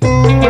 Música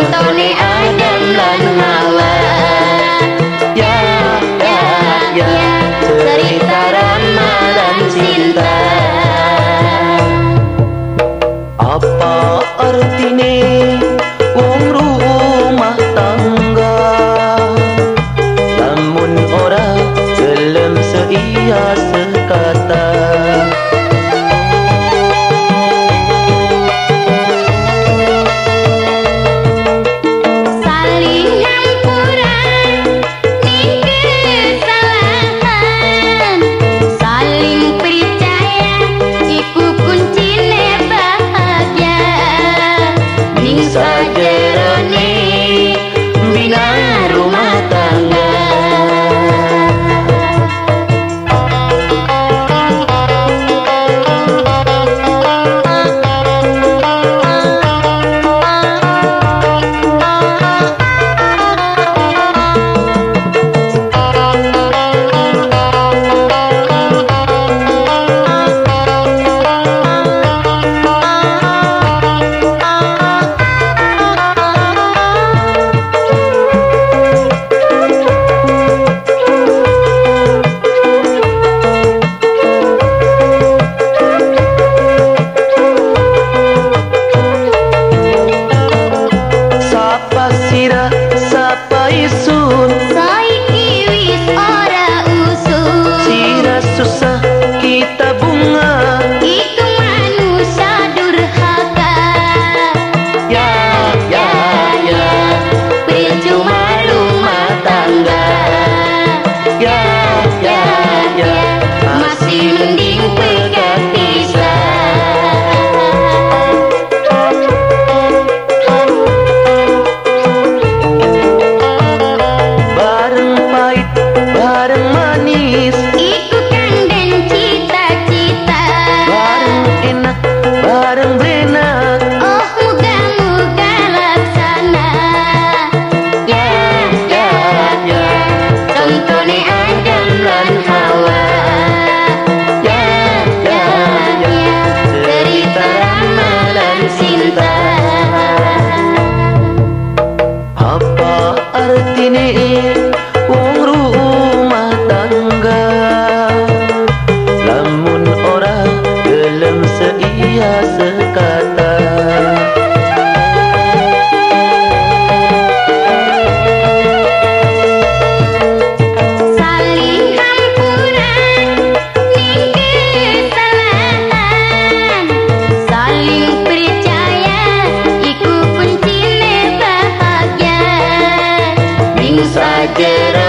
contone adem lan mawar. Ya ya ya. Cerita ramalan cinta apa artine wong rumah tangga? Namun ora gelem seia sekata. harmonies get up.